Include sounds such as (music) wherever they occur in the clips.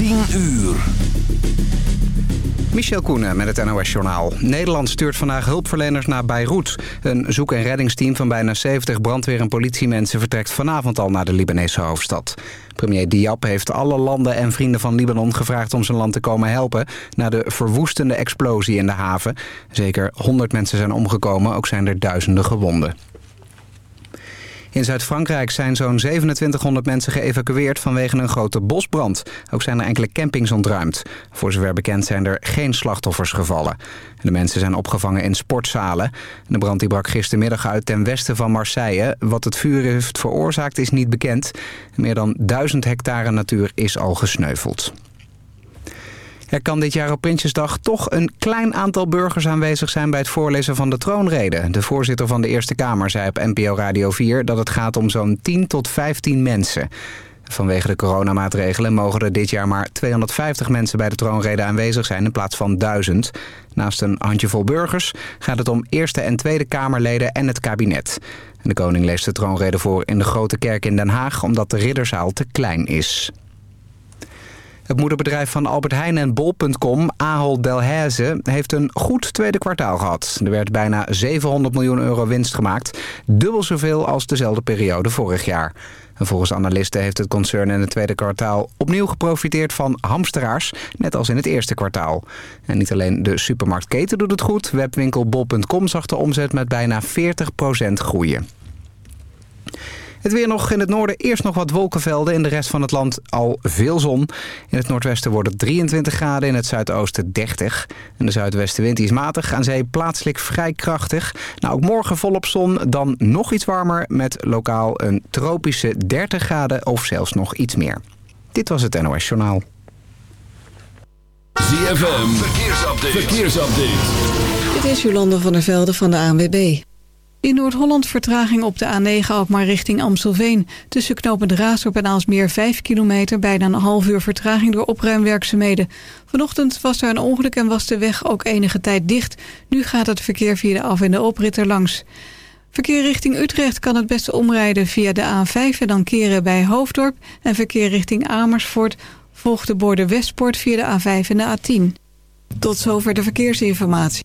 10 uur. Michel Koenen met het NOS-journaal. Nederland stuurt vandaag hulpverleners naar Beirut. Een zoek- en reddingsteam van bijna 70 brandweer- en politiemensen... vertrekt vanavond al naar de Libanese hoofdstad. Premier Diab heeft alle landen en vrienden van Libanon gevraagd... om zijn land te komen helpen na de verwoestende explosie in de haven. Zeker 100 mensen zijn omgekomen, ook zijn er duizenden gewonden. In Zuid-Frankrijk zijn zo'n 2700 mensen geëvacueerd vanwege een grote bosbrand. Ook zijn er enkele campings ontruimd. Voor zover bekend zijn er geen slachtoffers gevallen. De mensen zijn opgevangen in sportzalen. De brand die brak gistermiddag uit ten westen van Marseille. Wat het vuur heeft veroorzaakt is niet bekend. Meer dan 1000 hectare natuur is al gesneuveld. Er kan dit jaar op Prinsjesdag toch een klein aantal burgers aanwezig zijn bij het voorlezen van de troonrede. De voorzitter van de Eerste Kamer zei op NPO Radio 4 dat het gaat om zo'n 10 tot 15 mensen. Vanwege de coronamaatregelen mogen er dit jaar maar 250 mensen bij de troonrede aanwezig zijn in plaats van 1000. Naast een handjevol burgers gaat het om Eerste en Tweede Kamerleden en het kabinet. De koning leest de troonrede voor in de Grote Kerk in Den Haag omdat de ridderzaal te klein is. Het moederbedrijf van Albert Heijn en Bol.com, Ahold Delhaize, heeft een goed tweede kwartaal gehad. Er werd bijna 700 miljoen euro winst gemaakt, dubbel zoveel als dezelfde periode vorig jaar. En volgens analisten heeft het concern in het tweede kwartaal opnieuw geprofiteerd van hamsteraars, net als in het eerste kwartaal. En niet alleen de supermarktketen doet het goed, webwinkel Bol.com zag de omzet met bijna 40% groeien. Het weer nog in het noorden eerst nog wat wolkenvelden. In de rest van het land al veel zon. In het noordwesten wordt het 23 graden, in het zuidoosten 30. En de zuidwestenwind is matig, aan zee plaatselijk vrij krachtig. Nou, ook morgen volop zon, dan nog iets warmer... met lokaal een tropische 30 graden of zelfs nog iets meer. Dit was het NOS Journaal. ZFM, verkeersupdate. verkeersupdate. Dit is Jolande van der Velde van de ANWB. In Noord-Holland vertraging op de A9 Alkmaar richting Amstelveen. Tussen knooppunt Raasdorp en Aalsmeer 5 kilometer... bijna een half uur vertraging door opruimwerkzaamheden. Vanochtend was er een ongeluk en was de weg ook enige tijd dicht. Nu gaat het verkeer via de af- en de oprit er langs. Verkeer richting Utrecht kan het beste omrijden via de A5... en dan keren bij Hoofddorp. En verkeer richting Amersfoort volgt de borden Westpoort via de A5 en de A10. Tot zover de verkeersinformatie.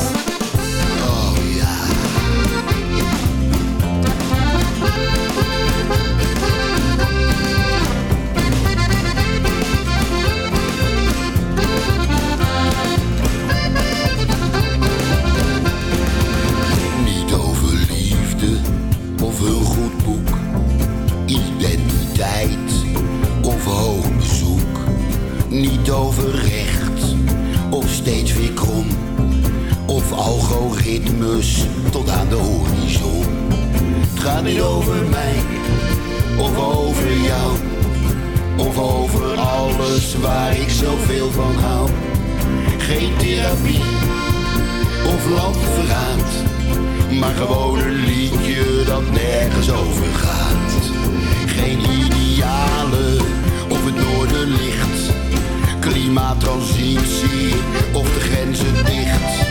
Algoritmes tot aan de horizon. Het gaat niet over mij of over jou. Of over alles waar ik zoveel van hou. Geen therapie of landverraad. Maar gewoon een liedje dat nergens over gaat. Geen idealen of het noorden licht. Klimaattransitie of de grenzen dicht.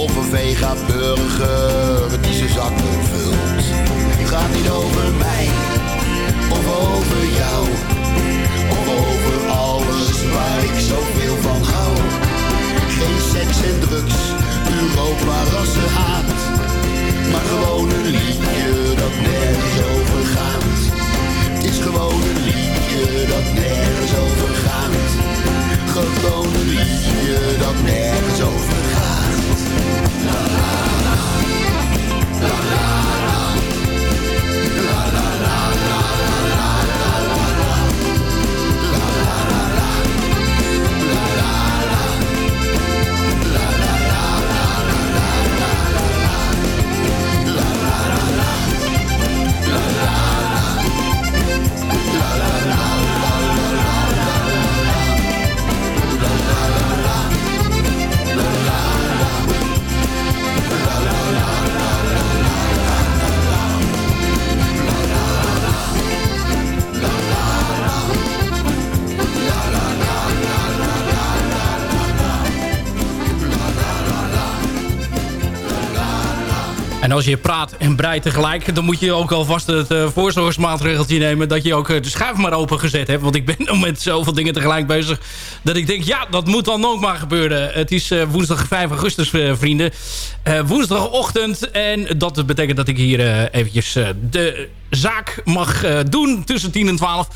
of een vega burger die zijn zakken vult. Gaat niet over mij of over jou. Of over alles waar ik zoveel van hou. Geen seks en drugs, Europa rassenhaat. Maar gewoon een liedje dat nergens over gaat. Is gewoon een liedje dat nergens over gaat. Gewoon een liedje dat nergens over gaat. La la la, la En als je praat en breidt tegelijk... dan moet je ook alvast het uh, voorzorgsmaatregeltje nemen... dat je ook uh, de schuif maar open gezet hebt. Want ik ben (laughs) nog met zoveel dingen tegelijk bezig... dat ik denk, ja, dat moet dan ook maar gebeuren. Het is uh, woensdag 5 augustus, vrienden. woensdagochtend. En dat betekent dat ik hier eventjes de zaak mag doen tussen 10 en 12...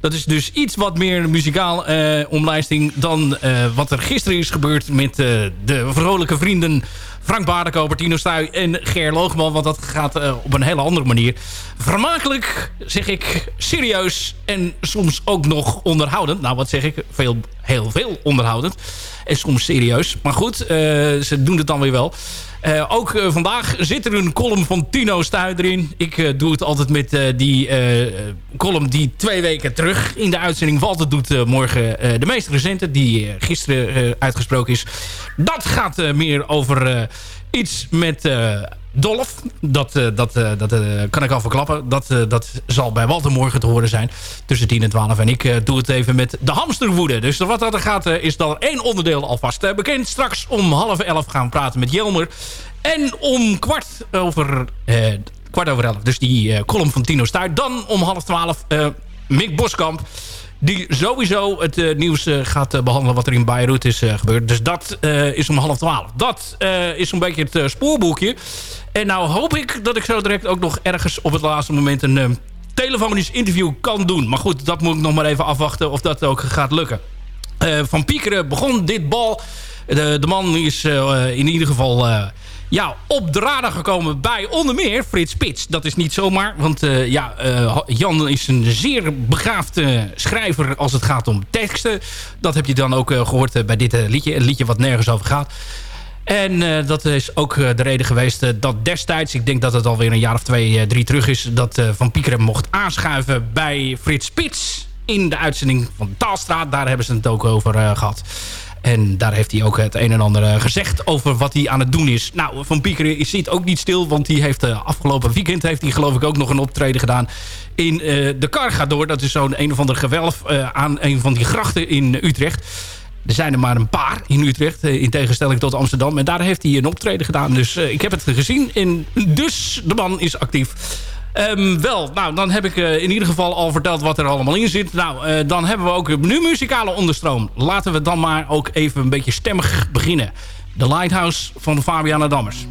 Dat is dus iets wat meer muzikaal omlijsting dan wat er gisteren is gebeurd met de vrolijke vrienden Frank Baardenkoper, Tino Stuy en Ger Loogman. Want dat gaat op een hele andere manier. Vermakelijk, zeg ik, serieus en soms ook nog onderhoudend. Nou, wat zeg ik? Veel, heel veel onderhoudend. En soms serieus. Maar goed, ze doen het dan weer wel. Uh, ook vandaag zit er een column van Tino Stuy erin. Ik doe het altijd met die column die twee weken terug in de uitzending Walter doet morgen de meest recente. Die gisteren uitgesproken is. Dat gaat meer over iets met Dolf. Dat, dat, dat kan ik al verklappen. Dat, dat zal bij Walter morgen te horen zijn. Tussen 10 en 12. En ik doe het even met de hamsterwoede. Dus wat dat er gaat is dan één onderdeel alvast bekend. Straks om half elf gaan we praten met Jelmer. En om kwart over, kwart over elf. Dus die column van Tino Stuy. Dan om half twaalf Mick Boskamp die sowieso het uh, nieuws uh, gaat uh, behandelen wat er in Beirut is gebeurd. Dus dat is om half twaalf. Dat is zo'n beetje het spoorboekje. En nou hoop ik dat ik zo direct ook nog ergens op het laatste moment een telefonisch interview kan doen. Maar goed, dat moet ik nog maar even afwachten of dat ook gaat lukken. van Piekeren begon dit bal. De, de man is in ieder geval ja, op de radar gekomen bij onder meer Frits Spits. Dat is niet zomaar, want uh, ja, uh, Jan is een zeer begaafde schrijver als het gaat om teksten. Dat heb je dan ook uh, gehoord bij dit liedje. Een liedje wat nergens over gaat. En dat is ook de reden geweest dat destijds... ik denk dat het alweer een jaar of twee, drie terug is... dat Van Piekeren mocht aanschuiven bij Frits Spits... in de uitzending van Taalstraat. Daar hebben ze het ook over gehad. En daar heeft hij ook het een en ander eh, gezegd over wat hij aan het doen is. Nou, Van Piekeren zit ook niet stil. Want die heeft uh, afgelopen weekend heeft hij geloof ik ook nog een optreden gedaan in uh, de Cargador. Dat is zo'n een of ander gewelf aan een van die grachten in Utrecht. Er zijn er maar een paar in Utrecht, in tegenstelling tot Amsterdam. En daar heeft hij een optreden gedaan. Dus ik heb het gezien. En dus de man is actief. Um, wel, nou, dan heb ik uh, in ieder geval al verteld wat er allemaal in zit. Nou, uh, dan hebben we ook nu muzikale onderstroom. Laten we dan maar ook even een beetje stemmig beginnen. The Lighthouse van Fabiana Dammers.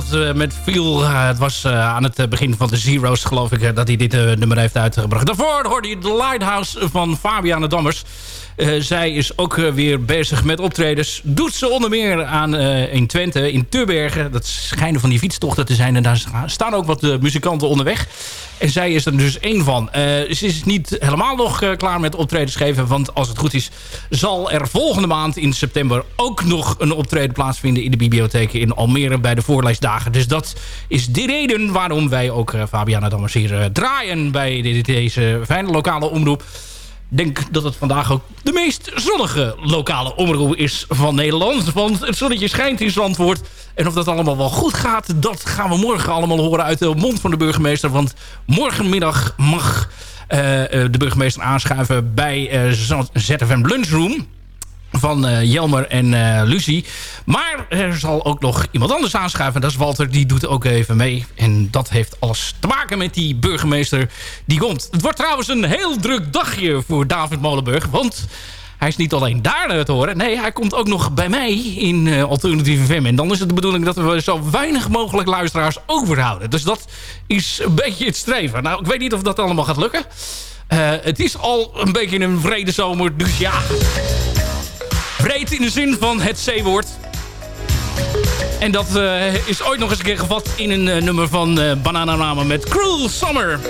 Dat met veel... het was aan het begin van de Zero's, geloof ik, dat hij dit nummer heeft uitgebracht. Daarvoor hoorde je The Lighthouse van Fabiana Dammers. Uh, zij is ook uh, weer bezig met optredens. Doet ze onder meer aan uh, in Twente, in Turbergen. Dat schijnen van die fietstochten te zijn. En daar staan ook wat muzikanten onderweg. En zij is er dus één van. ze is niet helemaal nog klaar met optredens geven. Want als het goed is, zal er volgende maand in september... ook nog een optreden plaatsvinden in de bibliotheek in Almere... bij de voorleesdagen. Dus dat is de reden waarom wij ook Fabiana Dammers hier draaien... bij deze fijne lokale omroep denk dat het vandaag ook de meest zonnige lokale omroep is van Nederland. Want het zonnetje schijnt in Zandvoort. En of dat allemaal wel goed gaat, dat gaan we morgen allemaal horen uit de mond van de burgemeester. Want morgenmiddag mag uh, de burgemeester aanschuiven bij uh, ZFM Lunchroom van uh, Jelmer en uh, Lucie. Maar er zal ook nog iemand anders aanschuiven. Dat is Walter, die doet ook even mee. En dat heeft alles te maken met die burgemeester die komt. Het wordt trouwens een heel druk dagje voor David Molenburg. Want hij is niet alleen daar te horen. Nee, hij komt ook nog bij mij in uh, Alternatieve FM. En dan is het de bedoeling dat we zo weinig mogelijk luisteraars overhouden. Dus dat is een beetje het streven. Nou, ik weet niet of dat allemaal gaat lukken. het is al een beetje een vrede zomer, dus ja... Breed in de zin van het C-woord. En dat uh, is ooit nog eens een keer gevat in een uh, nummer van uh, Bananarama met Cruel Summer.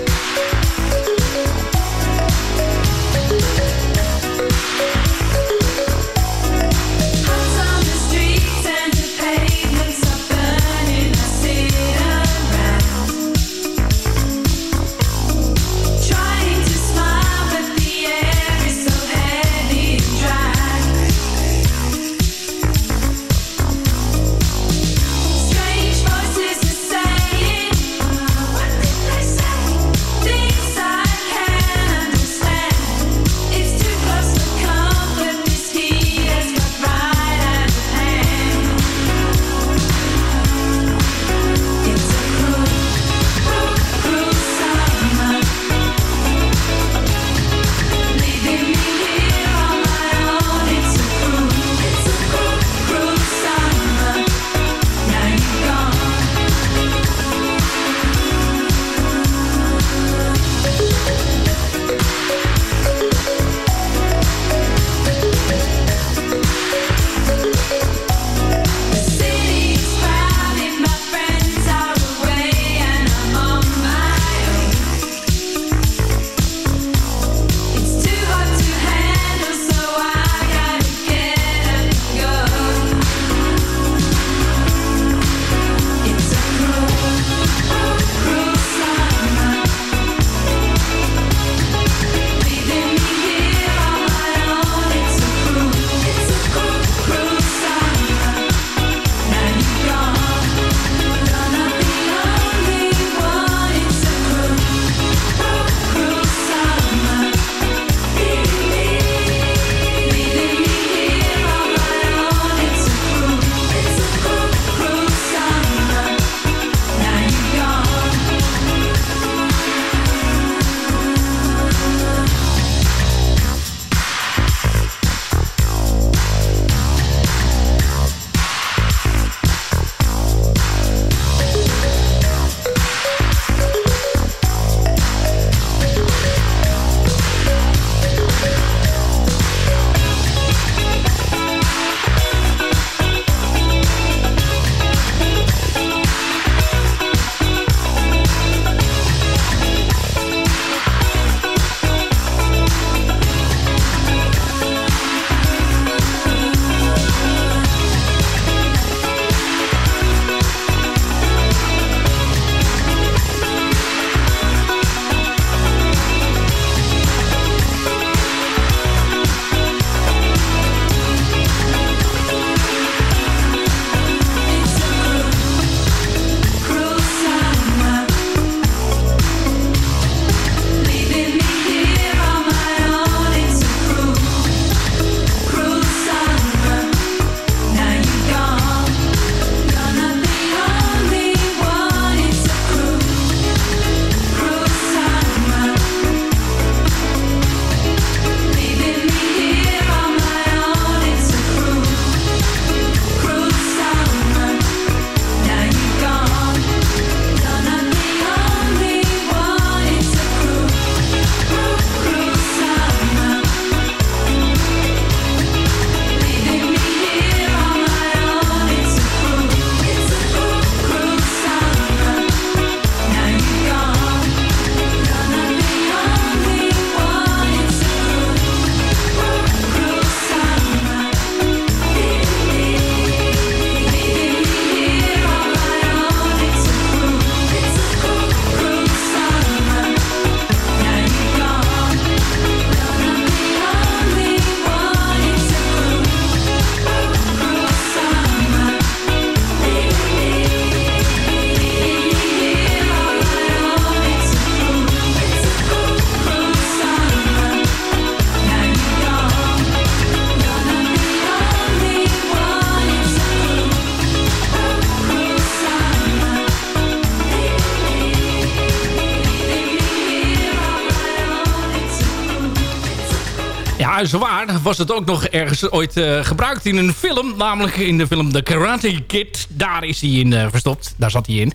Was het ook nog ergens ooit uh, gebruikt in een film. Namelijk in de film The Karate Kid. Daar is hij in uh, verstopt. Daar zat hij in.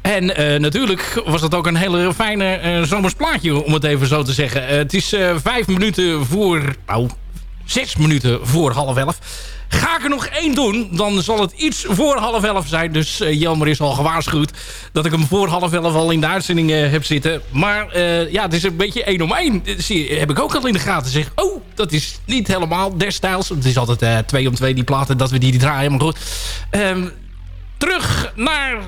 En uh, natuurlijk was het ook een hele fijne zomersplaatje, om het even zo te zeggen. het is vijf minuten voor... Nou, zes minuten voor half elf. Ga ik er nog één doen, dan zal het iets voor half elf zijn. Dus uh, Jelmer is al gewaarschuwd dat ik hem voor half elf al in de uitzending uh, heb zitten. Maar uh, ja, het is een beetje één om één. Zie, heb ik ook al in de gaten. Zeg, oh, dat is niet helemaal destijds. Het is altijd twee om twee die platen dat we die, die draaien. Maar goed. Um, terug naar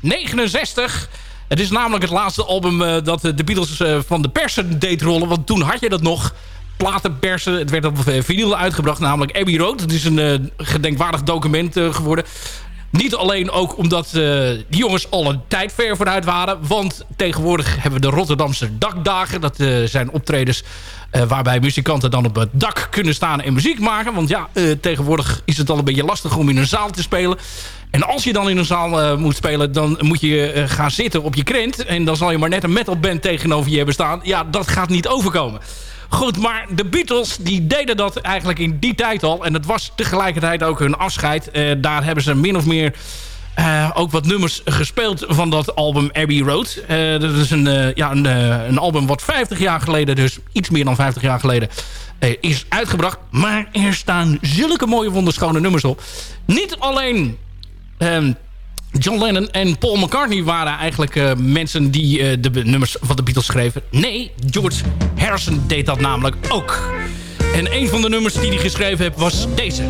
69... Het is namelijk het laatste album dat de Beatles van de persen deed rollen. Want toen had je dat nog platen persen. Het werd op vinyl uitgebracht, namelijk Abbey Road. Het is een uh, gedenkwaardig document uh, geworden. Niet alleen ook omdat die jongens al een tijd ver vooruit waren. Want tegenwoordig hebben we de Rotterdamse dakdagen. Dat zijn optredens waarbij muzikanten dan op het dak kunnen staan en muziek maken. Want ja, tegenwoordig is het al een beetje lastig om in een zaal te spelen. En als je dan in een zaal moet spelen, dan moet je gaan zitten op je krent. En dan zal je maar net een metalband tegenover je hebben staan. Ja, dat gaat niet overkomen. Goed, maar de Beatles die deden dat eigenlijk in die tijd al. En dat was tegelijkertijd ook hun afscheid. Uh, daar hebben ze min of meer... Uh, ook wat nummers gespeeld van dat album Abbey Road. Uh, dat is een, ja, een, een, album wat 50 jaar geleden, dus iets meer dan 50 jaar geleden, is uitgebracht. Maar er staan zulke mooie wonderschone nummers op. Niet alleen ehm, John Lennon en Paul McCartney waren eigenlijk uh, mensen die uh, de nummers van de Beatles schreven. Nee, George Harrison deed dat namelijk ook. En een van de nummers die hij geschreven heeft was deze.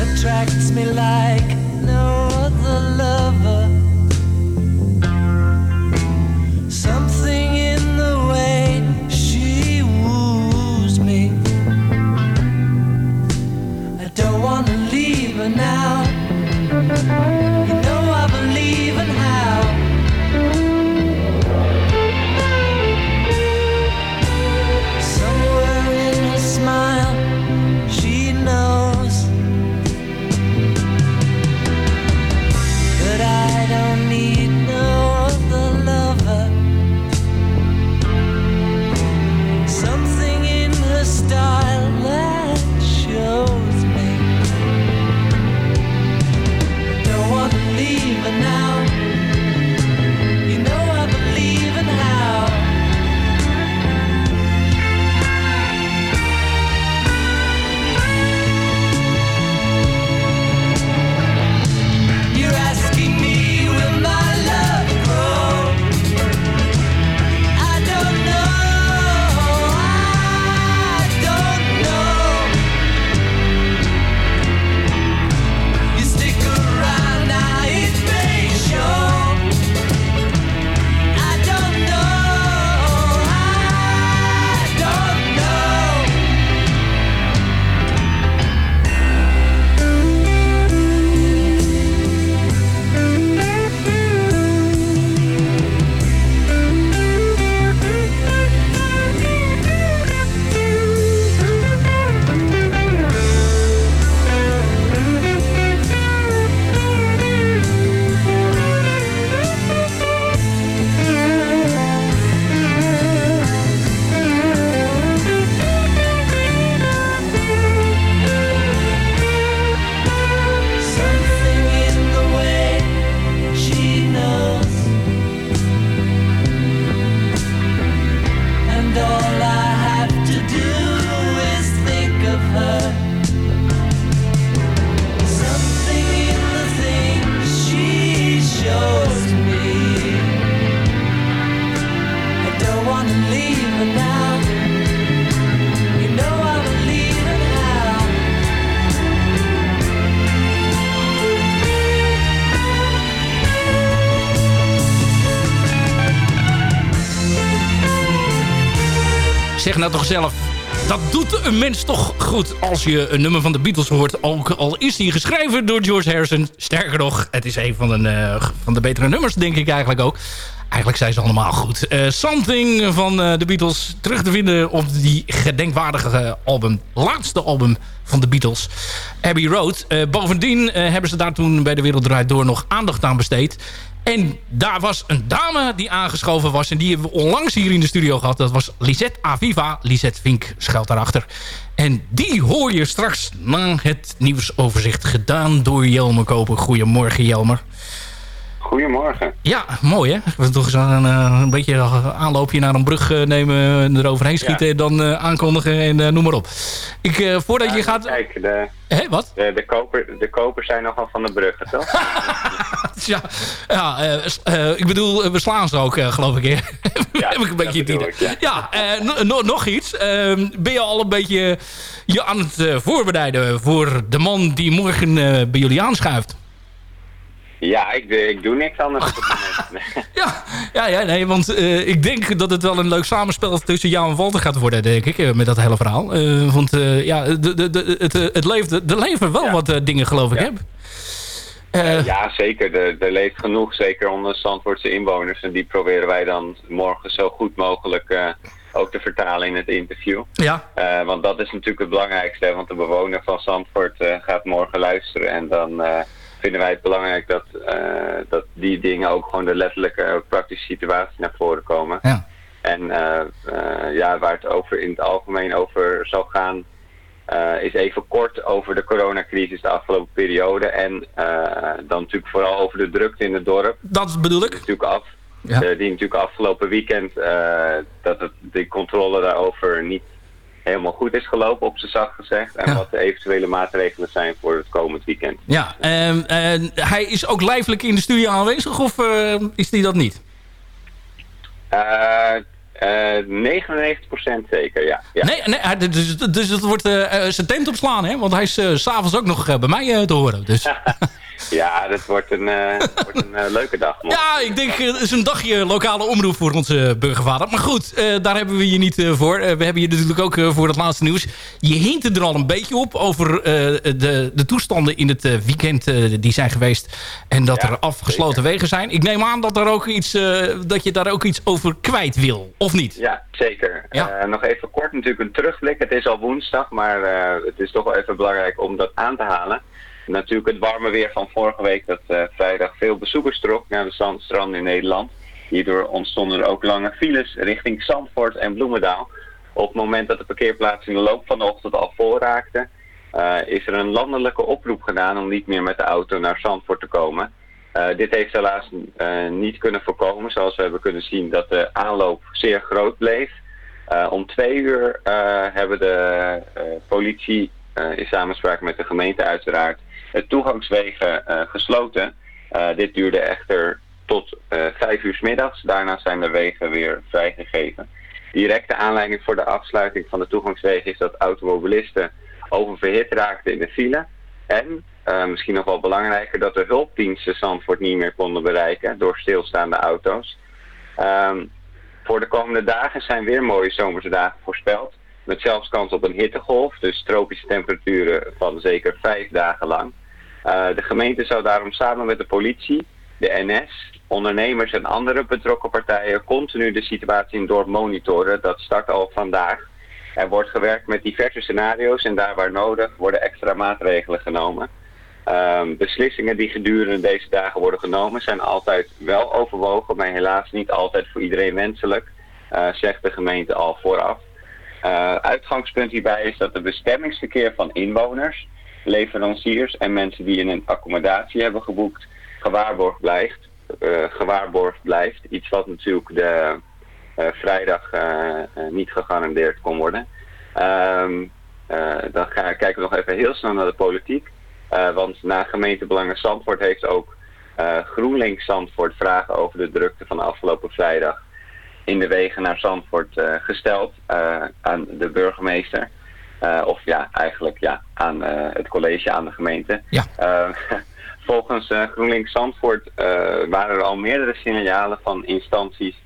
Attracts me like no other Bye. Zeg nou toch zelf, dat doet een mens toch goed als je een nummer van de Beatles hoort. Ook al is die geschreven door George Harrison. Sterker nog, het is een van de, eh, van de betere nummers, denk ik eigenlijk ook. Eigenlijk zijn ze allemaal goed. Eh, Something van eh, de Beatles terug te vinden op die gedenkwaardige album. Laatste album van de Beatles. Abbey Road. bovendien hebben ze daar toen bij de Wereld Draait Door nog aandacht aan besteed. En daar was een dame die aangeschoven was. En die hebben we onlangs hier in de studio gehad. Dat was Lisette Aviva. Lisette Vink schuilt daarachter. En die hoor je straks na het nieuwsoverzicht gedaan door Jelmer Koper. Goedemorgen Jelmer. Goedemorgen. Ja, mooi hè. We toch eens een, eh, een beetje aanloopje naar een brug eh, nemen, eroverheen schieten en dan uh, aankondigen en noem maar op. Ik, voordat ja, je gaat... Kijk, de, Hé, wat? De, de, koper, de kopers zijn nogal van de bruggen, toch? (laughs) ja, ja ik bedoel, we slaan ze ook, geloof ik. (laughs) ja, heb ik een beetje het idee. Ja, ja nog iets. Ehm, ben je al een beetje je aan het voorbereiden voor de man die morgen bij jullie aanschuift? Ja, ik, ik doe niks anders op het (laughs) moment. ja, ja, ja, nee, want uh, ik denk dat het wel een leuk samenspel tussen jou en Walter gaat worden, denk ik, uh, met dat hele verhaal. Uh, want ja, de, de, de, het, het leeft, er leven wel ja. wat dingen, geloof ik, hè? ja, zeker. Er, er leeft genoeg, zeker onder Zandvoortse inwoners. En die proberen wij dan morgen zo goed mogelijk ook te vertalen in het interview. Ja. want dat is natuurlijk het belangrijkste, want de bewoner van Zandvoort gaat morgen luisteren en dan vinden wij het belangrijk dat, uh, dat die dingen ook gewoon de letterlijke praktische situatie naar voren komen. Ja. En uh, uh, ja, waar het over in het algemeen over zal gaan, is even kort over de coronacrisis de afgelopen periode. En dan natuurlijk vooral over de drukte in het dorp. Dat bedoel ik. Die natuurlijk af. Ja. die natuurlijk afgelopen weekend, dat het, de controle daarover niet helemaal goed is gelopen, op zijn zacht gezegd. En wat de eventuele maatregelen zijn voor het komend weekend. Ja, en, en hij is ook lijfelijk in de studio aanwezig of uh, is hij dat niet? Uh, uh, 99% zeker, ja. ja. Nee, nee dus, dus het wordt zijn tent opslaan, hè? Want hij is s s'avonds ook nog bij mij te horen. Dus. (laughs) Ja, dat wordt een, uh, (laughs) wordt een uh, leuke dag. Ja, ik denk het is een dagje lokale omroep voor onze burgervader. Maar goed, uh, daar hebben we je niet voor. we hebben je natuurlijk ook voor het laatste nieuws. Je hint er al een beetje op over de, de toestanden in het weekend die zijn geweest. En dat ja, er afgesloten zeker. wegen zijn. Ik neem aan dat, er ook iets, dat je daar ook iets over kwijt wil, of niet? Ja, zeker. Ja. nog even kort natuurlijk een terugblik. Het is al woensdag, maar het is toch wel even belangrijk om dat aan te halen natuurlijk het warme weer van vorige week dat uh, vrijdag veel bezoekers trok naar de zandstranden in Nederland. Hierdoor ontstonden er ook lange files richting Zandvoort en Bloemendaal. Op het moment dat de parkeerplaatsen in de loop van de ochtend al vol raakten, uh, is er een landelijke oproep gedaan om niet meer met de auto naar Zandvoort te komen. Uh, dit heeft helaas niet kunnen voorkomen, zoals we hebben kunnen zien dat de aanloop zeer groot bleef. om twee uur hebben de politie in samenspraak met de gemeente uiteraard het toegangswegen uh, gesloten. Uh, dit duurde echter tot vijf uur middags. Daarna zijn de wegen weer vrijgegeven. Directe aanleiding voor de afsluiting van de toegangswegen is dat automobilisten oververhit raakten in de file. En, misschien nog wel belangrijker, dat de hulpdiensten Zandvoort niet meer konden bereiken door stilstaande auto's. Um, voor de komende dagen zijn weer mooie zomerse dagen voorspeld. Met zelfs kans op een hittegolf, dus tropische temperaturen van zeker vijf dagen lang. Uh, de gemeente zou daarom samen met de politie, de NS, ondernemers en andere betrokken partijen continu de situatie in dorp monitoren. Dat start al vandaag. Er wordt gewerkt met diverse scenario's en daar waar nodig worden extra maatregelen genomen. Um, beslissingen die gedurende deze dagen worden genomen zijn altijd wel overwogen, maar helaas niet altijd voor iedereen wenselijk, uh, zegt de gemeente al vooraf. Uh, uitgangspunt hierbij is dat de bestemmingsverkeer van inwoners leveranciers en mensen die in een accommodatie hebben geboekt gewaarborgd blijft. Uh, gewaarborgd blijft. Iets wat natuurlijk de uh, vrijdag uh, niet gegarandeerd kon worden. Um, dan ga, kijken we nog even heel snel naar de politiek. want na gemeentebelangen Zandvoort heeft ook GroenLinks Zandvoort vragen over de drukte van afgelopen vrijdag in de wegen naar Zandvoort gesteld aan de burgemeester. Uh, of ja, eigenlijk ja, aan uh, het college, aan de gemeente. Ja. Uh, (laughs) volgens GroenLinks Zandvoort waren er al meerdere signalen van instanties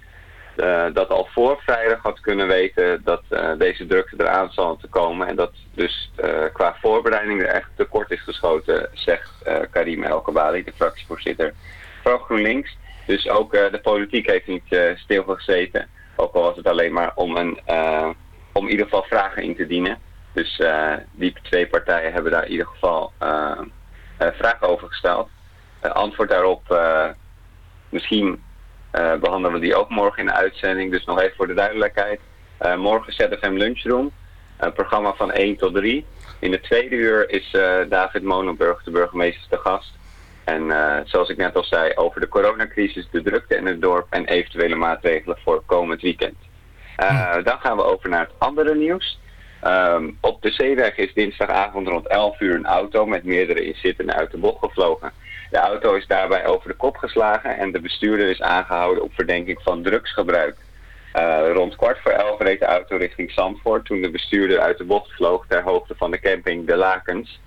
dat al voor vrijdag had kunnen weten dat deze drukte eraan zal te komen. En dat dus qua voorbereiding er echt tekort is geschoten, zegt Karim El Kabali, de fractievoorzitter van GroenLinks. Dus ook de politiek heeft niet stilgezeten, ook al was het alleen maar om, een, om in ieder geval vragen in te dienen. Dus uh, die twee partijen hebben daar in ieder geval uh, uh, vragen over gesteld. antwoord daarop Misschien behandelen we die ook morgen in de uitzending. Dus nog even voor de duidelijkheid. Morgen ZFM Lunchroom. Een programma van 1 tot 3. In de tweede uur is David Monenburg, de burgemeester, te gast. En zoals ik net al zei, over de coronacrisis, de drukte in het dorp en eventuele maatregelen voor komend weekend. Dan gaan we over naar het andere nieuws. Um, op de zeeweg is dinsdagavond rond 11 uur een auto met meerdere inzittenden uit de bocht gevlogen. De auto is daarbij over de kop geslagen en de bestuurder is aangehouden op verdenking van drugsgebruik. Uh, rond kwart voor elf reed de auto richting Zandvoort toen de bestuurder uit de bocht vloog ter hoogte van de camping De Lakens.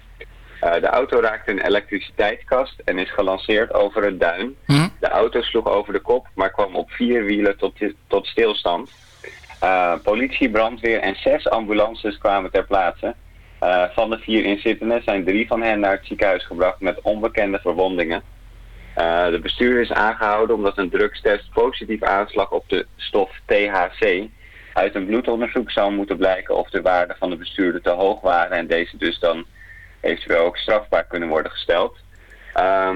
Uh, de auto raakte een elektriciteitskast en is gelanceerd over het duin. Hm? De auto sloeg over de kop, maar kwam op vier wielen tot, tot stilstand. Uh, politie, brandweer en zes ambulances kwamen ter plaatse. Uh, van de vier inzittenden zijn drie van hen naar het ziekenhuis gebracht met onbekende verwondingen. Uh, de bestuurder is aangehouden omdat een drugstest positief aanslag op de stof THC. Uit een bloedonderzoek zou moeten blijken of de waarden van de bestuurder te hoog waren en deze dus dan eventueel ook strafbaar kunnen worden gesteld. Uh,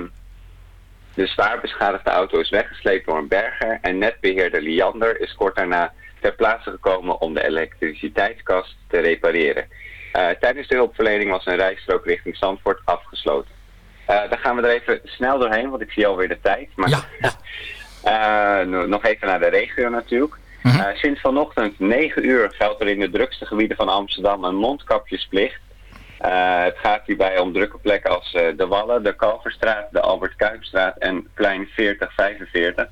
de zwaar beschadigde auto is weggesleept door een berger en netbeheerder Liander is kort daarna ter plaatse gekomen om de elektriciteitskast te repareren. Uh, tijdens de hulpverlening was een rijstrook richting Zandvoort afgesloten. Uh, daar gaan we er even snel doorheen, want ik zie alweer de tijd. Maar ja. uh, (laughs) nog even naar de regio natuurlijk. -huh. sinds vanochtend 9 uur geldt er in de drukste gebieden van Amsterdam een mondkapjesplicht. het gaat hierbij om drukke plekken als de Wallen, de Kalverstraat, de Albert Kuipstraat en plein 4045.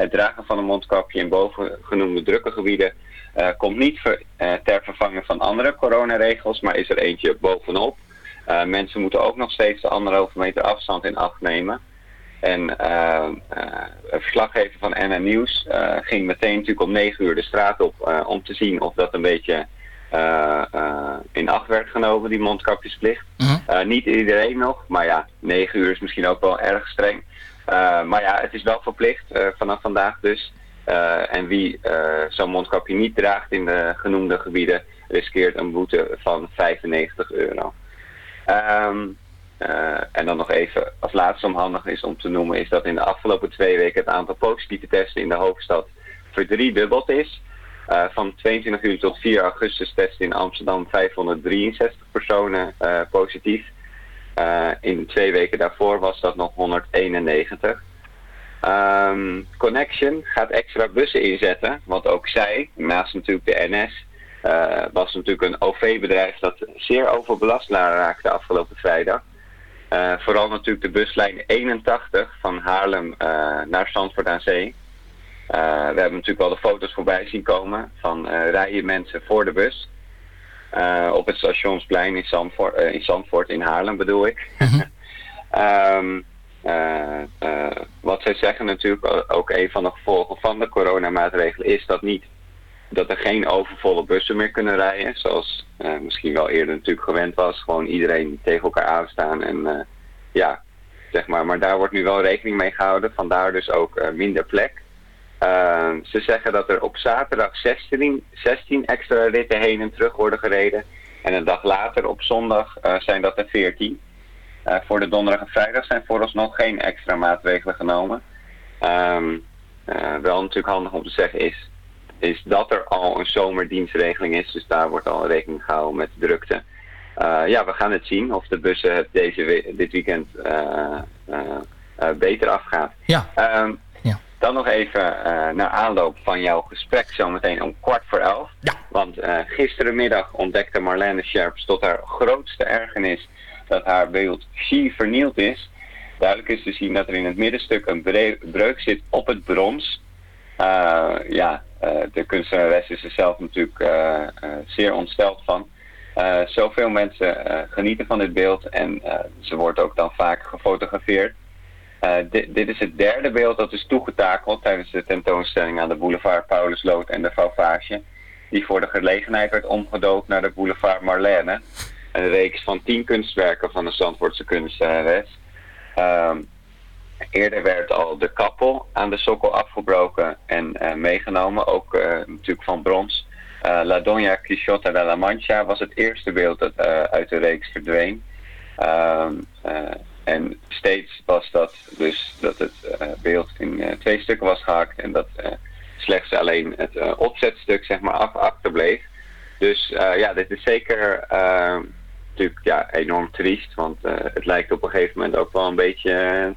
Het dragen van een mondkapje in bovengenoemde drukke gebieden uh, komt niet ver, uh, ter vervanging van andere coronaregels, maar is er eentje bovenop. Uh, mensen moeten ook nog steeds de anderhalve meter afstand in acht nemen. En een verslaggever van NN Nieuws ging meteen natuurlijk om negen uur de straat op om te zien of dat een beetje in acht werd genomen, die mondkapjesplicht. -huh. niet iedereen nog, maar ja, negen uur is misschien ook wel erg streng. Maar ja, het is wel verplicht vanaf vandaag dus. Uh, en wie zo'n mondkapje niet draagt in de genoemde gebieden riskeert een boete van 95 euro. Uh, en dan nog even als laatste om handig is om te noemen is dat in de afgelopen twee weken het aantal positieve testen in de hoofdstad verdriedubbeld is. van 22 juli tot 4 augustus testen in Amsterdam 563 personen positief. In twee weken daarvoor was dat nog 191. Um, Connection gaat extra bussen inzetten, want ook zij, naast natuurlijk de NS, uh, was natuurlijk een OV-bedrijf dat zeer overbelast raakte afgelopen vrijdag. Uh, vooral natuurlijk de buslijn 81 van Haarlem naar Zandvoort aan Zee. we hebben natuurlijk wel de foto's voorbij zien komen van rijen mensen voor de bus. Op het stationsplein in Zandvoort, in Zandvoort in Haarlem bedoel ik. Mm -hmm. um, Uh, uh, wat zij zeggen natuurlijk, ook een van de gevolgen van de coronamaatregelen is dat niet dat er geen overvolle bussen meer kunnen rijden, zoals misschien wel eerder natuurlijk gewend was. Gewoon iedereen tegen elkaar aanstaan en ja, zeg maar. Maar daar wordt nu wel rekening mee gehouden, vandaar dus ook minder plek. Ze zeggen dat er op zaterdag 16, 16 extra ritten heen en terug worden gereden. En een dag later op zondag zijn dat er 14. Uh, voor de donderdag en vrijdag zijn vooralsnog geen extra maatregelen genomen. Um, uh, wel natuurlijk handig om te zeggen is, is dat er al een zomerdienstregeling is. Dus daar wordt al rekening gehouden met drukte. Uh, ja, we gaan het zien of de bussen het deze dit weekend beter afgaat. Ja. Um, ja. Dan nog even naar aanloop van jouw gesprek zometeen om kwart voor elf. Ja. Want gisterenmiddag ontdekte Marlene Scherps tot haar grootste ergernis dat haar beeld Xi vernield is. Duidelijk is te zien dat er in het middenstuk een breuk zit op het brons. Uh, ja, uh, de kunstenares is er zelf natuurlijk uh, zeer ontsteld van. zoveel mensen genieten van dit beeld en ze wordt ook dan vaak gefotografeerd. Dit, dit, is het derde beeld dat is toegetakeld tijdens de tentoonstelling aan de boulevard Paulusloot en de Fauvage. Die voor de gelegenheid werd omgedoopt naar de boulevard Marlène een reeks van tien kunstwerken van de Zandvoortse kunstenares. Um, eerder werd al de kappel aan de sokkel afgebroken en uh, meegenomen, ook uh, natuurlijk van brons. La Doña Quixota de la Mancha was het eerste beeld dat uit de reeks verdween. En steeds was dat dus dat het beeld in twee stukken was gehakt en dat slechts alleen het opzetstuk zeg maar af achterbleef. Dus ja, dit is zeker natuurlijk ja, enorm triest, want het lijkt op een gegeven moment ook wel een beetje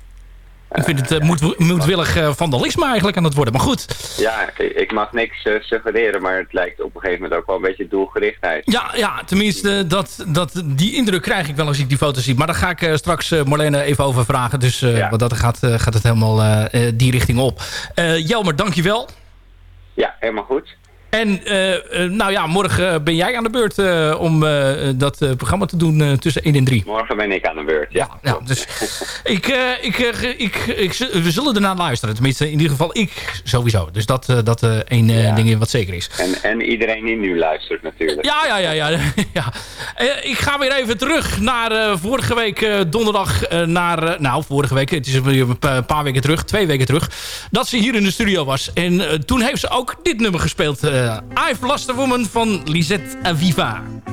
ik vind het uh, moed, moedwillig uh, vandalisme eigenlijk aan het worden. Maar goed. Ja, ik mag niks uh, suggereren, maar het lijkt op een gegeven moment ook wel een beetje doelgerichtheid. Ja, ja tenminste, dat, dat, die indruk krijg ik wel als ik die foto's zie. Maar daar ga ik straks Marlene even over vragen. Dus ja. want dat gaat, gaat het helemaal die richting op. Jelmer, dankjewel. Ja, helemaal goed. En uh, nou ja, morgen ben jij aan de beurt om dat programma te doen tussen 1 en 3. Morgen ben ik aan de beurt, ja. ja, ja dus (laughs) ik, ik, ik, ik, we zullen ernaar luisteren. Tenminste, in ieder geval ik sowieso. Dus dat, dat één ja. ding wat zeker is. En, en iedereen die nu luistert natuurlijk. Ja, ja, ja. ja, (laughs) ja. ik ga weer even terug naar vorige week donderdag. naar, nou, vorige week. Het is een paar weken terug. Twee weken terug. Dat ze hier in de studio was. En toen heeft ze ook dit nummer gespeeld I've Lost a Woman van Lisette Aviva.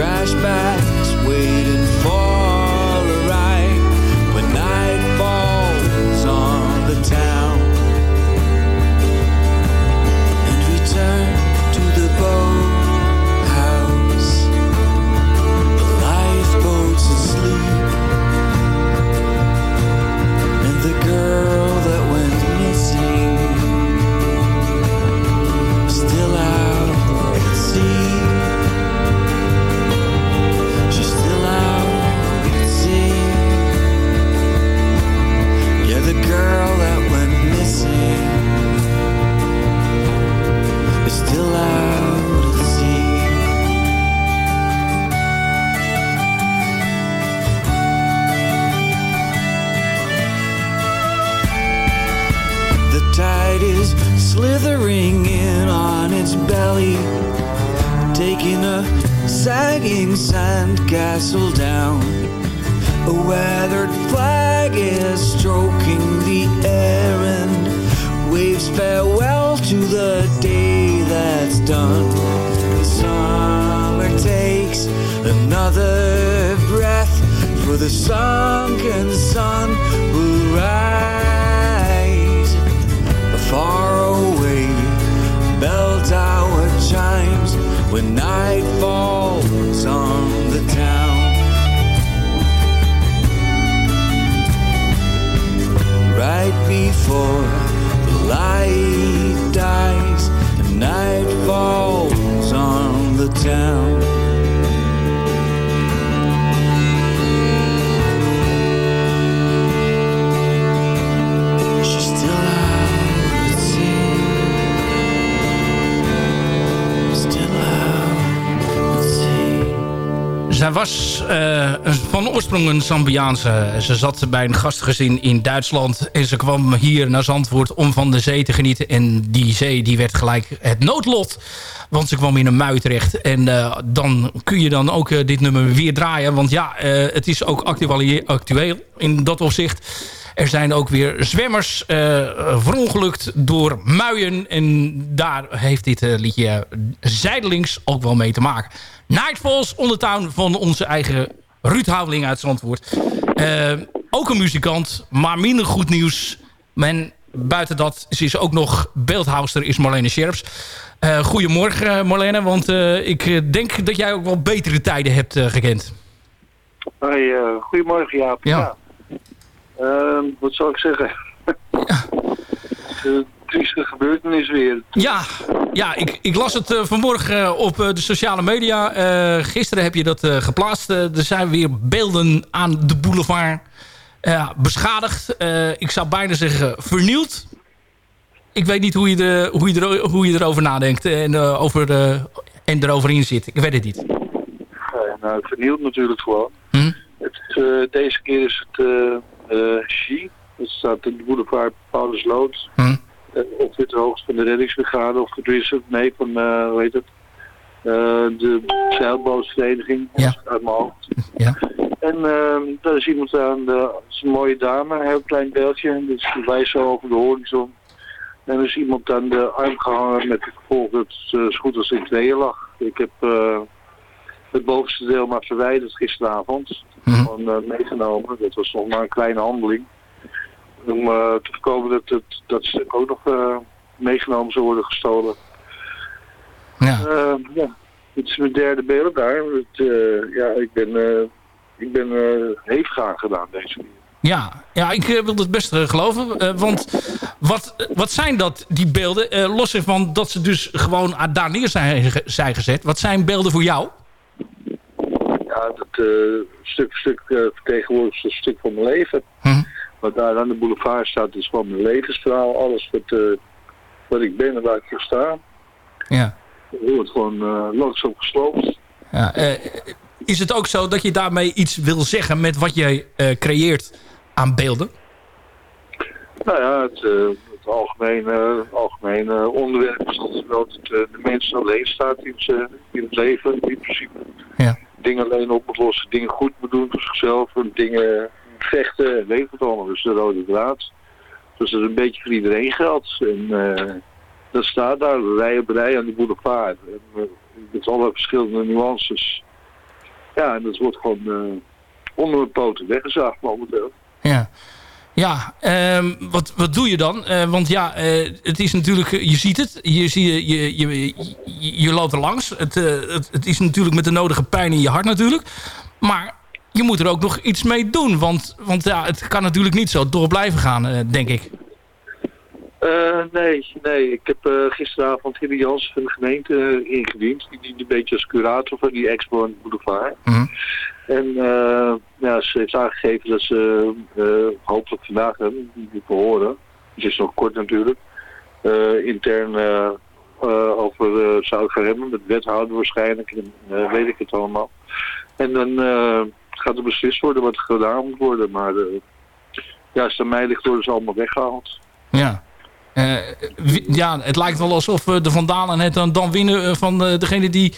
trash bag. Een Zambiaanse. Ze zat bij een gastgezin in Duitsland. En ze kwam hier naar Zandvoort om van de zee te genieten. En die zee die werd gelijk het noodlot. Want ze kwam in een mui terecht. En eh, dan kun je dan ook eh, dit nummer weer draaien. Want ja, eh, het is ook actueel in dat opzicht. Er zijn ook weer zwemmers verongelukt door muien. En daar heeft dit liedje zijdelings ook wel mee te maken. Nightfalls, ondertuin van onze eigen Ruud Houweling uit Zandvoort. Eh, ook een muzikant, maar minder goed nieuws. Men, buiten dat, ze is ook nog beeldhouster, is Marlene Scherps. Eh, goedemorgen eh, Marlene, want eh, ik denk dat jij ook wel betere tijden hebt gekend. Hoi, goedemorgen Jaap. Ja. Ehm, wat zal ik zeggen? De (laughs) trieste gebeurtenis weer. Ja, ja ik, ik las het eh, vanmorgen eh, op eh, de sociale media. Gisteren heb je dat geplaatst. Er zijn weer beelden aan de boulevard beschadigd. Ik zou bijna zeggen vernield. Ik weet niet hoe je, de, hoe je, er, hoe je erover nadenkt en, over de, en erover in zit. Ik weet het niet. Ja, nou, vernield natuurlijk gewoon. Hm? Het is, deze keer is het Ski. Het staat in de boulevard Paulusloot. Hm? Uh, of dit hoogst van de reddingsbrigade. Of tenminste, nee, van, eh hoe heet het? Eh, de zeilbootvereniging. Ja. Uit mijn hoofd. Ja. En ehm daar is iemand aan, de, dat is een mooie dame, een heel klein beeldje. Dus die wijst zo over de horizon. En er is iemand aan de arm gehangen met het gevolg dat het zo goed als in tweeën lag. Ik heb eh, het bovenste deel maar verwijderd gisteravond. Mhm. Gewoon eh, meegenomen. Dat was nog maar een kleine handeling. Om eh, te voorkomen dat het, dat stuk ook nog eh, meegenomen zou worden gestolen. Ja. Eh, ja, het is mijn derde beeld daar. Het, ja, ik ben, ik ben hevig aangedaan deze keer. Ja, ja ik wil het best geloven. Want wat, wat zijn dat, die beelden? Los ervan dat ze dus gewoon daar neer zijn, zijn gezet. Wat zijn beelden voor jou? Ja, dat eh, stuk voor stuk vertegenwoordigt een stuk van mijn leven. Hm. Wat daar aan de boulevard staat is gewoon mijn levensverhaal. Alles wat, eh, wat ik ben en waar ik voor sta. Ja. Dat wordt gewoon eh, langzaam gesloopt. Ja, eh, is het ook zo dat je daarmee iets wil zeggen met wat jij creëert aan beelden? Nou ja, het, het algemene, algemene onderwerp is altijd wel dat de mens alleen staat in, in het leven, in principe. Ja. Dingen alleen op moet lossen, dingen goed moet doen voor zichzelf, en dingen vechten, weet het allemaal. Dus de rode draad. Dus dat is een beetje voor iedereen geldt. En uh, dat staat daar, rij op rij aan de boulevard. En, uh, met alle verschillende nuances. Ja, en dat wordt gewoon uh, onder mijn poten weggezaagd momenteel. Ja. Ja, um, wat, wat doe je dan? Want ja, het is natuurlijk, je ziet het, je, zie, je, je, je, je loopt er langs. Het, het, het, is natuurlijk met de nodige pijn in je hart natuurlijk. Maar je moet er ook nog iets mee doen. Want, want ja, het kan natuurlijk niet zo door blijven gaan, denk ik. nee, nee. Ik heb gisteravond Hilly Jans van de gemeente ingediend. Die dient een beetje als curator van die expo aan Boulevard. Mm -hmm. En ja, ze heeft aangegeven dat ze hopelijk vandaag hebben, die verhoren. Het is nog kort natuurlijk. Intern over zou gaan hebben, met wethouder waarschijnlijk. En weet ik het allemaal. En dan gaat er beslist worden wat er gedaan moet worden. Maar ja, als het aan mij ligt worden ze allemaal weggehaald. Ja. ja, het lijkt wel alsof de Vandalen het dan, dan winnen van degene die,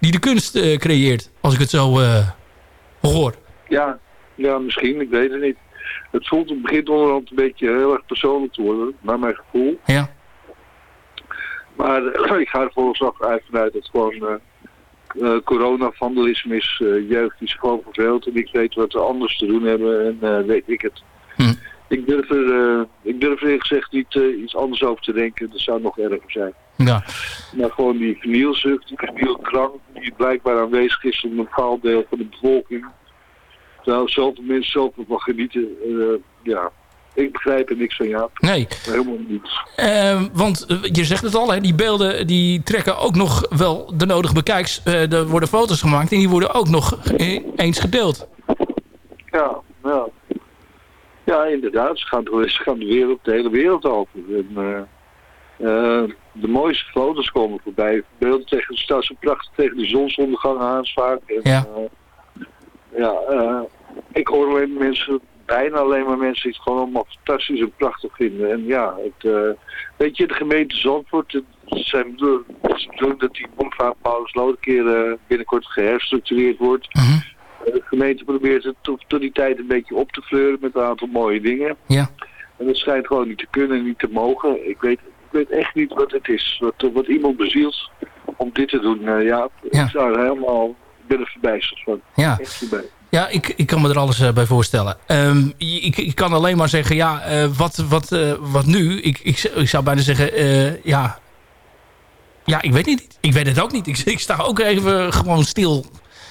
die de kunst creëert. Als ik het zo hoor. Ja, ja, misschien. Ik weet het niet. Het voelt, het begint onderhand een beetje heel erg persoonlijk te worden, naar mijn gevoel. Ja. Maar (clears throat) ik ga er volgens uit vanuit dat het gewoon uh, uh, corona-vandalisme is. jeugd die zich gewoon verveelt en ik weet wat ze anders te doen hebben en weet ik het. Hm. Ik durf er, ik durf er gezegd niet iets anders over te denken. Dat zou nog erger zijn. Ja. Maar gewoon die vernielzucht, die vernielkrang, die blijkbaar aanwezig is in een bepaald deel van de bevolking. Terwijl zoveel mensen zoveel van genieten. Uh, ja, ik begrijp er niks van, ja. Nee. Helemaal niets. Uh, want je zegt het al, hè, die beelden die trekken ook nog wel de nodige bekijks. Uh, er worden foto's gemaakt en die worden ook nog eens gedeeld. Ja, ja. Ja, inderdaad. Ze gaan, ze gaan de, wereld, de hele wereld over. En, uh, de mooiste foto's komen voorbij. Beelden tegen, staan ze prachtig tegen de zonsondergang aan vaak. En, ja. Ja, ik hoor alleen mensen, bijna alleen maar mensen die het gewoon allemaal fantastisch en prachtig vinden. En ja, het, weet je, de gemeente Zandvoort, het zijn bedoeling dat die boulevard Paulus Lood een keer binnenkort geherstructureerd wordt. Uh -huh. De gemeente probeert het tot, tot die tijd een beetje op te fleuren met een aantal mooie dingen. Ja. En dat schijnt gewoon niet te kunnen en niet te mogen. Ik weet ik weet echt niet wat het is. Wat, wat iemand bezielt om dit te doen. Ja, ja, ik zou er helemaal... Ik ben er verbijsterd van. Ja. Echt. Ja, ik, ik kan me er alles uh, bij voorstellen. Um, ik, ik kan alleen maar zeggen, ja, uh, wat, wat, wat nu? Ik, ik, ik zou bijna zeggen, ja... Ja, ik weet niet. Ik weet het ook niet. Ik, (laughs) ik sta ook even gewoon stil.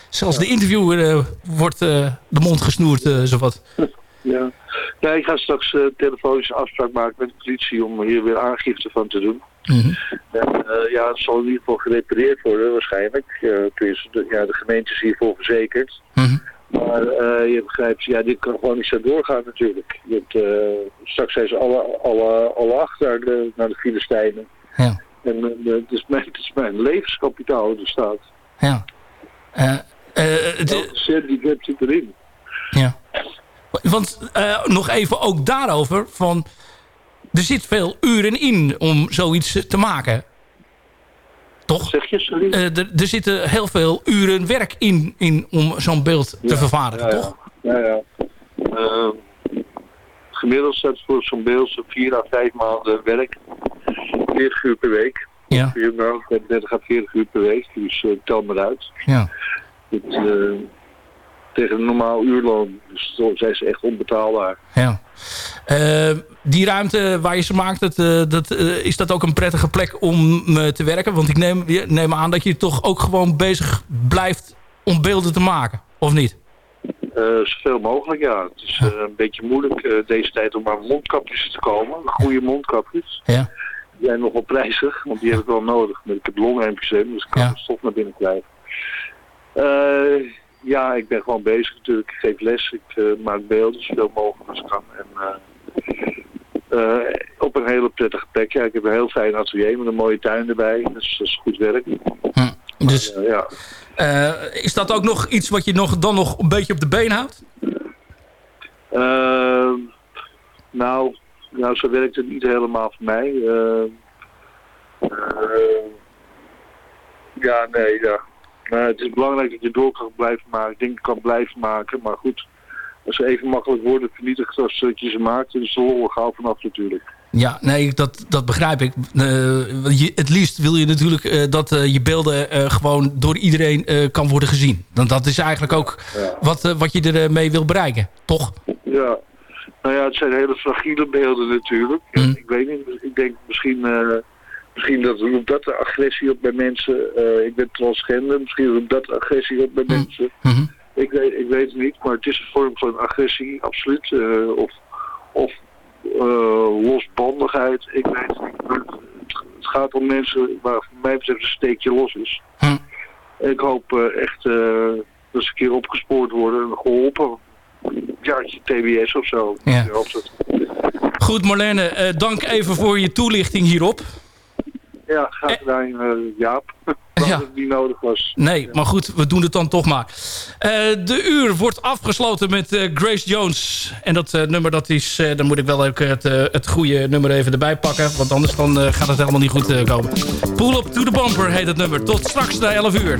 Zelfs ja. de interviewer wordt de mond gesnoerd, zowat. (laughs) Ja. ja, ik ga straks uh, telefonisch afspraak maken met de politie om hier weer aangifte van te doen. Mm -hmm. En uh, ja, het zal in ieder geval gerepareerd worden waarschijnlijk. Uh, ja, de gemeente is hiervoor verzekerd. Mm -hmm. Maar je begrijpt, ja, dit kan gewoon niet zo doorgaan natuurlijk. Je hebt, straks zijn ze alle, alle, alle acht naar de, naar de Filistijnen. Ja. En het, is mijn, het is mijn levenskapitaal er staat. Ja. de... Die heb zit erin. Ja. Want nog even ook daarover. Van, er zit veel uren in om zoiets te maken. Toch? Zeg je, sorry? Uh, er, zitten heel veel uren werk in, in om zo'n beeld ja, te vervaardigen, ja, toch? Ja, ja. Uh, gemiddeld staat voor zo'n beeld zo'n 4 à 5 maanden werk. 40 uur per week. Ja. 30 à 40 uur per week, dus uh, tel maar uit. Ja. Het, tegen een normaal uurloon. Dus zo zijn ze echt onbetaalbaar. Ja. Uh, die ruimte waar je ze maakt, dat, uh, dat, uh, is dat ook een prettige plek om te werken? Want ik neem, neem aan dat je toch ook gewoon bezig blijft om beelden te maken, of niet? zoveel mogelijk, ja. Het is een beetje moeilijk deze tijd om aan mondkapjes te komen. Goede mondkapjes. Ja. Die zijn nogal prijzig, want die heb ik wel nodig. Ik heb dus ik kan ja. de stof naar binnen krijgen. Ja, ik ben gewoon bezig natuurlijk. Ik geef les, ik uh, maak beelden zoveel mogelijk als ik kan. En, uh, uh, op een hele prettige plek. Ja, ik heb een heel fijn atelier met een mooie tuin erbij. Dus dat is goed werk. Hm. Dus Maar, ja. eh, is dat ook nog iets wat je nog, dan nog een beetje op de been houdt? Nou, nou, zo werkt het niet helemaal voor mij. Ja, nee, ja. Het is belangrijk dat je door kan blijven maken, dingen kan blijven maken. Maar goed, als ze even makkelijk worden vernietigd als dat je ze maakt, dan is de lol gauw vanaf natuurlijk. Ja, nee, dat, dat begrijp ik. Eh, je, het liefst wil je natuurlijk eh, dat eh, je beelden gewoon door iedereen kan worden gezien. Want dat is eigenlijk ook Ja. wat, wat je ermee wil bereiken, toch? Ja, nou ja, het zijn hele fragiele beelden natuurlijk. Mm. Ik weet niet, ik denk misschien, misschien dat roept dat de agressie op bij mensen. Eh, ik ben transgender, misschien roept dat agressie op bij mensen. Mhm. Ik weet, ik weet het niet, maar het is een vorm van agressie, absoluut. Eh, of of eh, losbandigheid, ik weet het niet. Het, gaat om mensen waar voor mij betreft een steekje los is. En ik hoop echt dat ze een keer opgespoord worden en geholpen. Jaartje TBS of zo. Ja. Goed, Marlene, dank even voor je toelichting hierop. Ja, graag eh. gedaan eh, Jaap. (laughs) Dat het niet nodig was. Nee, maar goed, we doen het dan toch maar. Eh, de uur wordt afgesloten met Grace Jones. En dat nummer, dat is, dan moet ik wel ook het, het goede nummer even erbij pakken. Want anders dan, gaat het helemaal niet goed komen. Pull Up To The Bumper heet het nummer. Tot straks na 11 uur.